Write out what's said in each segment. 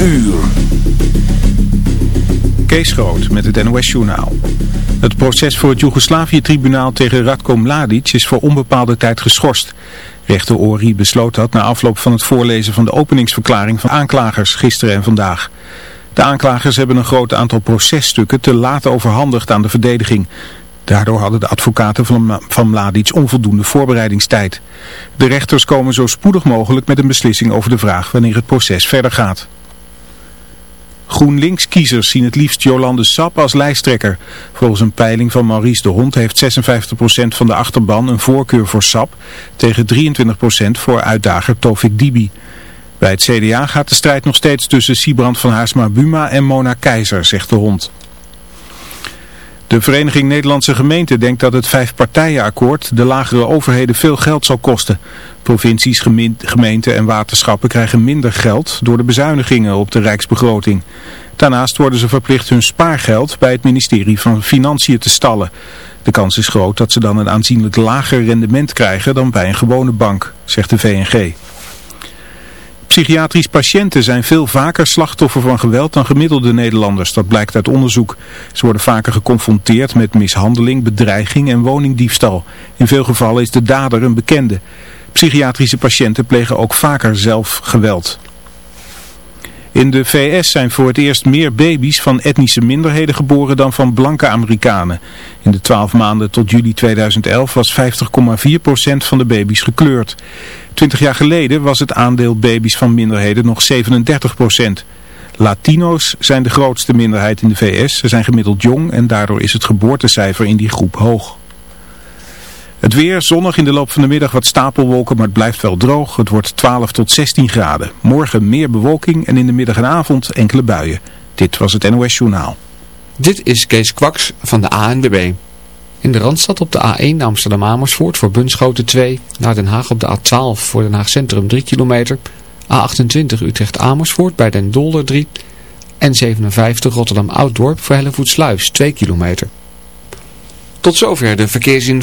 uur. Kees Groot met het NOS-journaal. Het proces voor het Joegoslavië-tribunaal tegen Radko Mladic is voor onbepaalde tijd geschorst. Rechter Ori besloot dat na afloop van het voorlezen van de openingsverklaring van aanklagers gisteren en vandaag. De aanklagers hebben een groot aantal processtukken te laat overhandigd aan de verdediging. Daardoor hadden de advocaten van, van Mladic onvoldoende voorbereidingstijd. De rechters komen zo spoedig mogelijk met een beslissing over de vraag wanneer het proces verder gaat. GroenLinks-kiezers zien het liefst Jolande Sap als lijsttrekker. Volgens een peiling van Maurice de Hond heeft 56% van de achterban een voorkeur voor Sap tegen 23% voor uitdager Tovik Dibi. Bij het CDA gaat de strijd nog steeds tussen Sibrand van Haarsma-Buma en Mona Keizer, zegt de Hond. De Vereniging Nederlandse Gemeenten denkt dat het vijfpartijenakkoord de lagere overheden veel geld zal kosten. Provincies, gemeenten en waterschappen krijgen minder geld door de bezuinigingen op de rijksbegroting. Daarnaast worden ze verplicht hun spaargeld bij het ministerie van Financiën te stallen. De kans is groot dat ze dan een aanzienlijk lager rendement krijgen dan bij een gewone bank, zegt de VNG. Psychiatrisch patiënten zijn veel vaker slachtoffer van geweld dan gemiddelde Nederlanders. Dat blijkt uit onderzoek. Ze worden vaker geconfronteerd met mishandeling, bedreiging en woningdiefstal. In veel gevallen is de dader een bekende. Psychiatrische patiënten plegen ook vaker zelf geweld. In de VS zijn voor het eerst meer baby's van etnische minderheden geboren dan van blanke Amerikanen. In de 12 maanden tot juli 2011 was 50,4% van de baby's gekleurd. 20 jaar geleden was het aandeel baby's van minderheden nog 37%. Latino's zijn de grootste minderheid in de VS. Ze zijn gemiddeld jong en daardoor is het geboortecijfer in die groep hoog. Het weer, zonnig in de loop van de middag wat stapelwolken, maar het blijft wel droog. Het wordt 12 tot 16 graden. Morgen meer bewolking en in de middag en avond enkele buien. Dit was het NOS Journaal. Dit is Kees Kwaks van de ANWB. In de Randstad op de A1 Amsterdam-Amersfoort voor Bunschoten 2. Naar Den Haag op de A12 voor Den Haag Centrum 3 kilometer. A28 Utrecht-Amersfoort bij Den Dolder 3. En 57 Rotterdam-Ouddorp voor Hellevoetsluis 2 kilometer. Tot zover de verkeersin.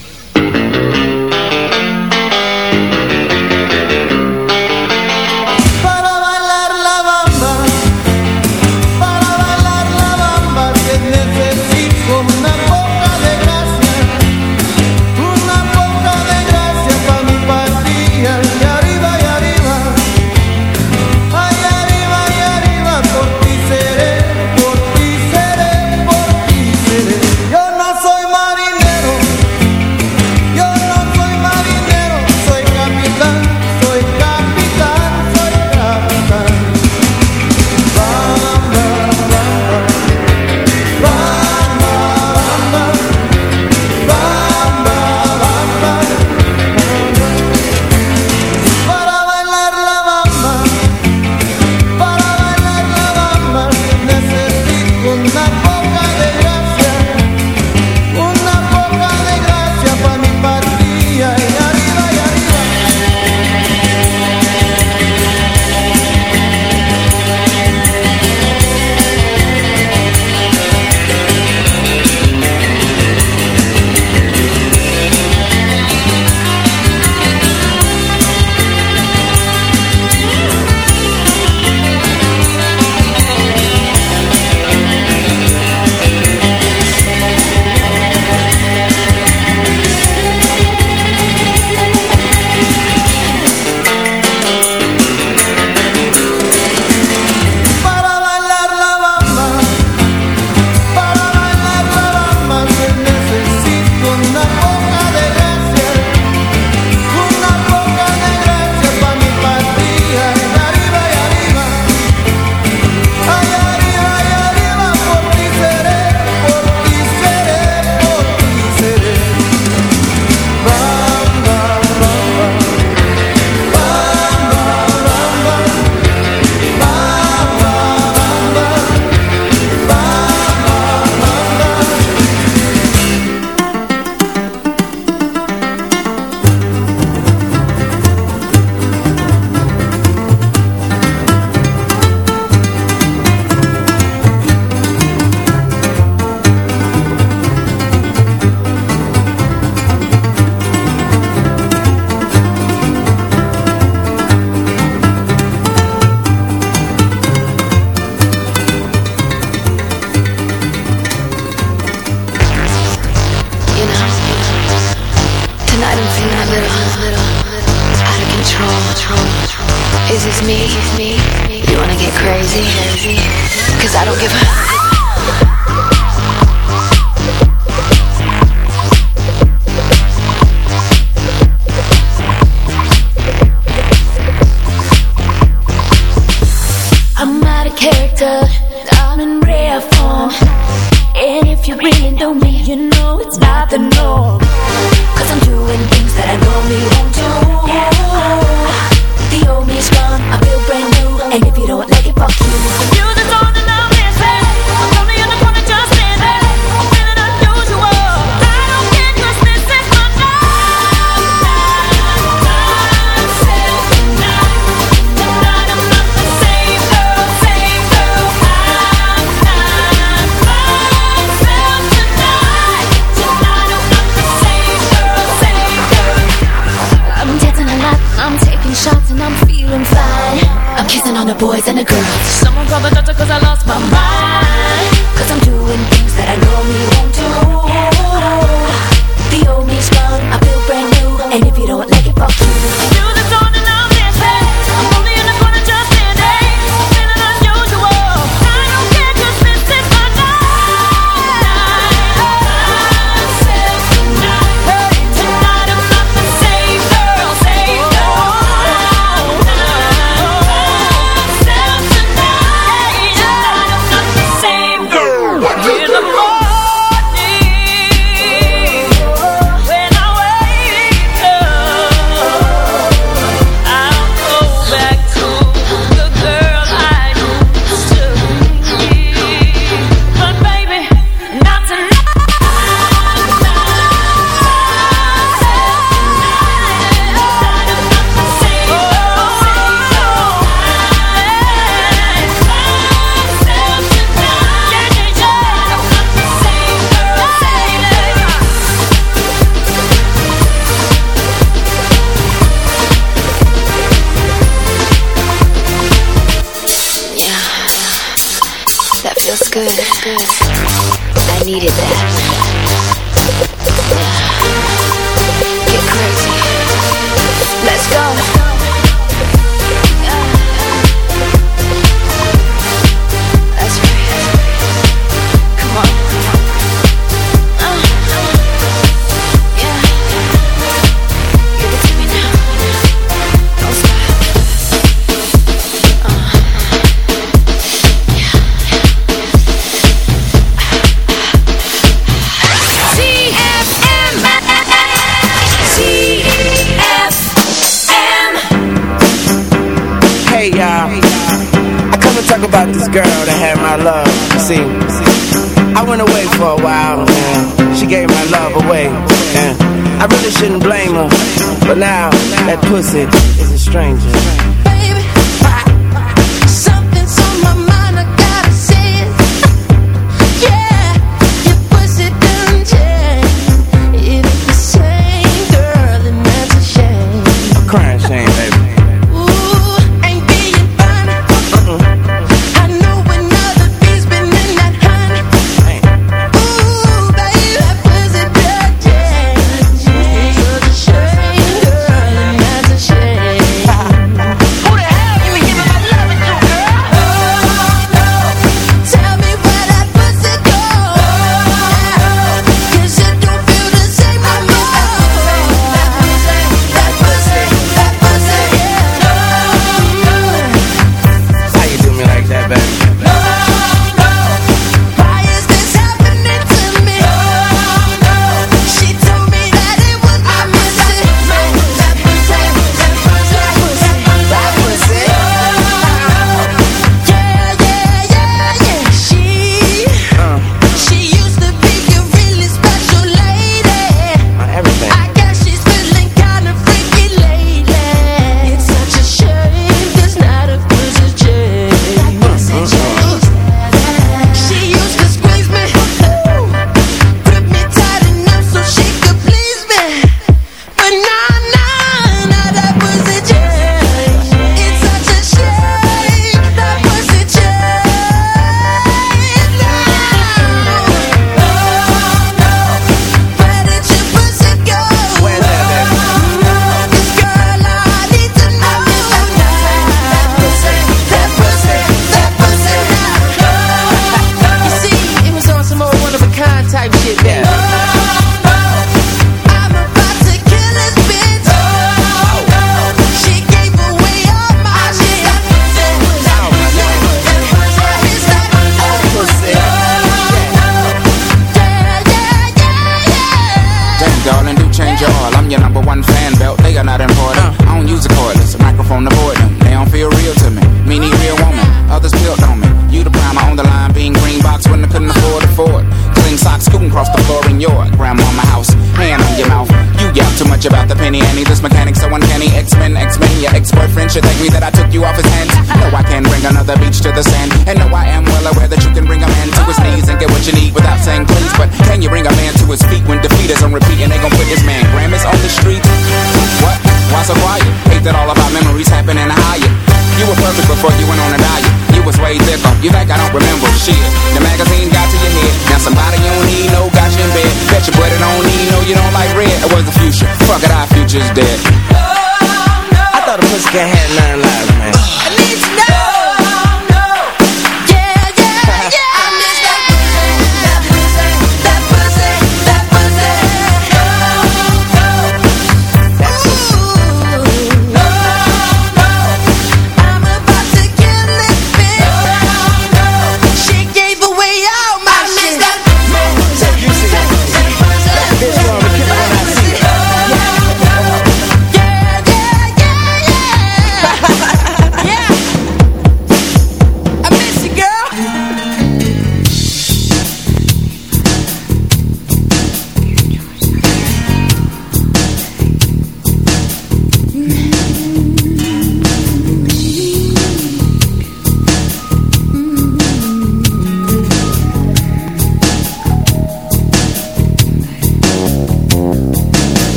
just that. Oh, no. I thought a pussy can't have nine lives.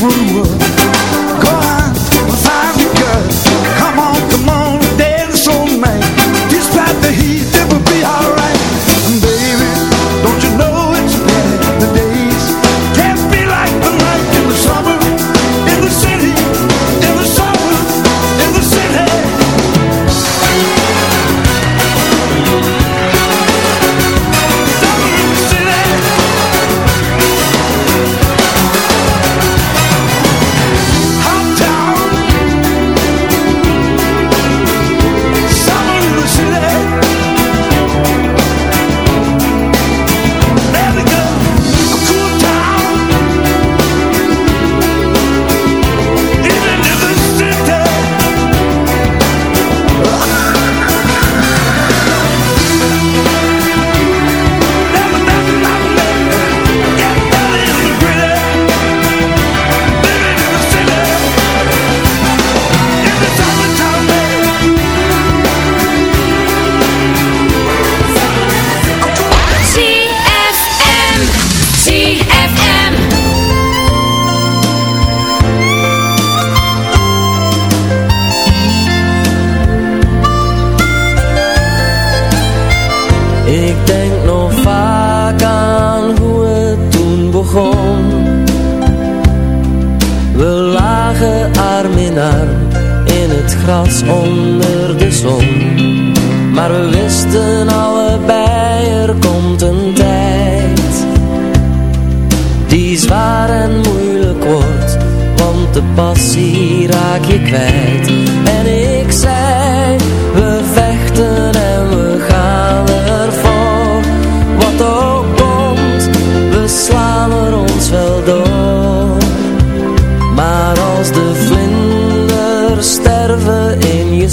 through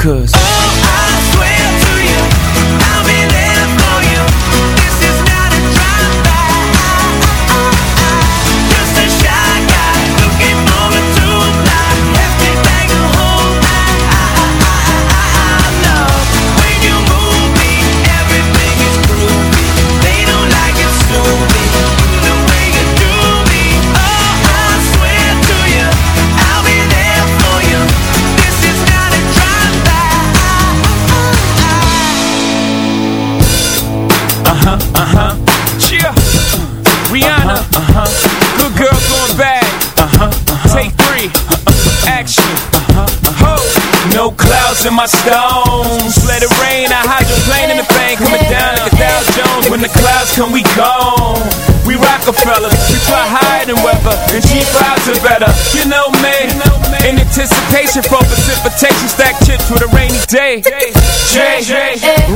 cause. In my stones. Let it rain. I hydroplane in the thing. Coming down like a Dow Jones. When the clouds come, we gone. We Rockefellers. We fly higher than weather. And cheap vibes are better. You know me. In anticipation for precipitation. Stack chips with a rainy day. Jay.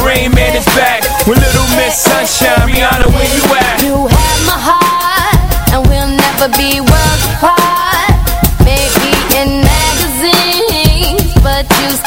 Rain Man is back. With Little Miss Sunshine. Rihanna, where you at? You have my heart, and we'll never be worlds apart. Maybe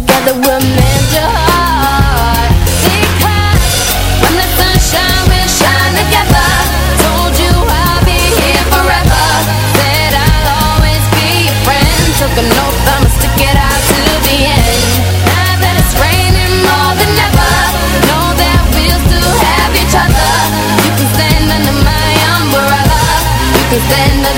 together we'll mend your heart. Because when the sunshine will shine together, told you I'll be here forever. Said I'll always be your friend. Took an oath I'ma stick it out to the end. Now that it's raining more than ever, know that we'll still have each other. You can stand under my umbrella. You can stand under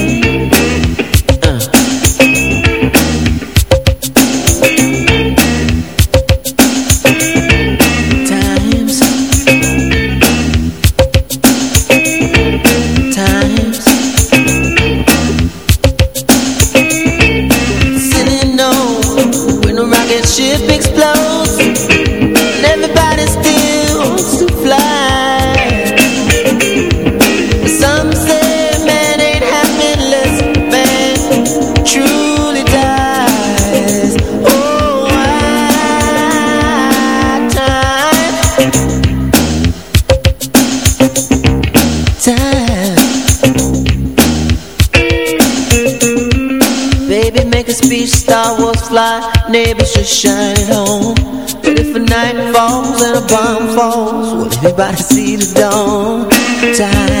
Neighbors just shine it home But if a night falls and a bomb falls Will everybody see the dawn? Time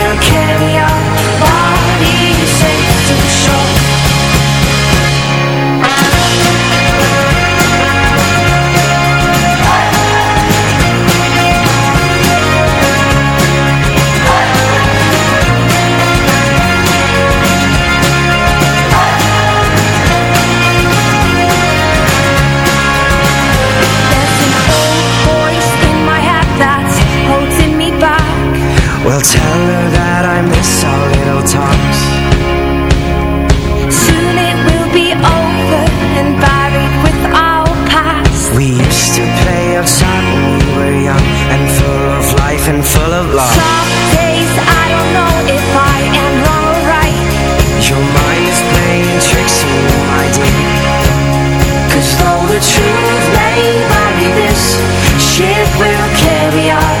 the truth lay bury this ship will carry on.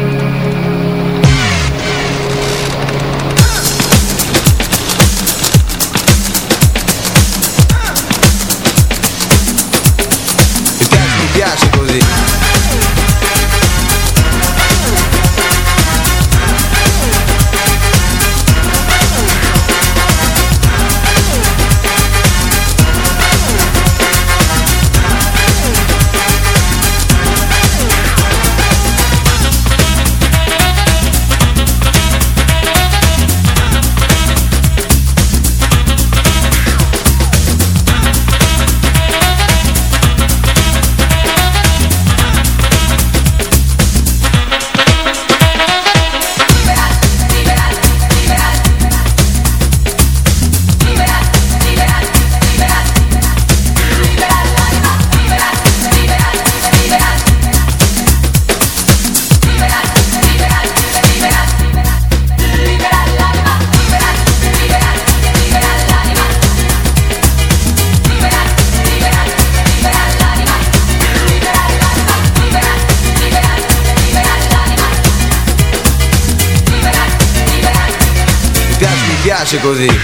piace così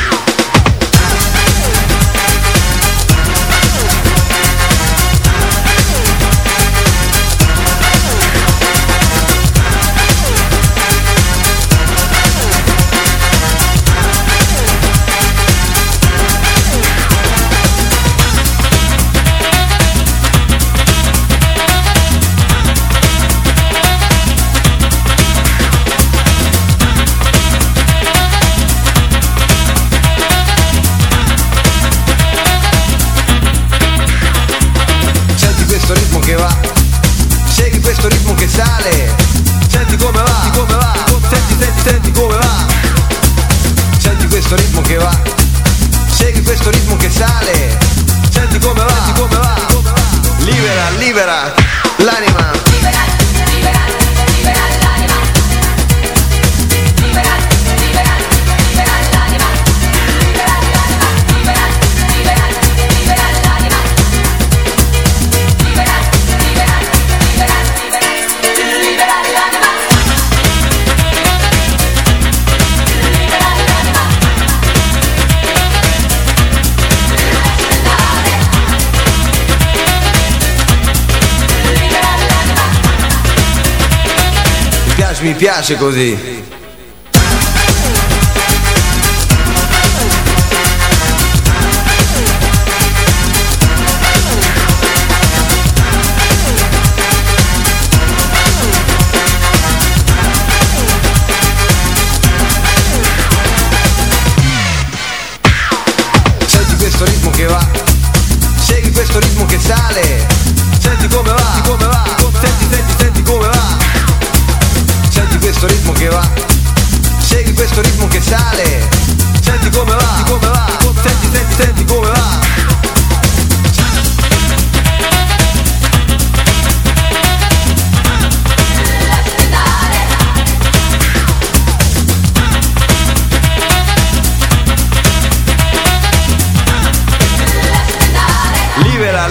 piace così.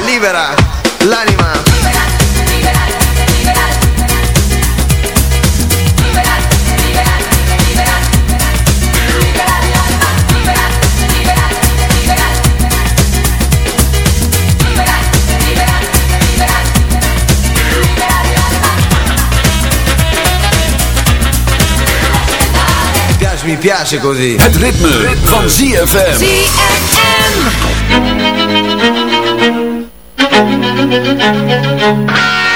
libera, l'anima. Piace, mi piace così. Het ritme, ritme. van ZFM. ZFM. Thank you.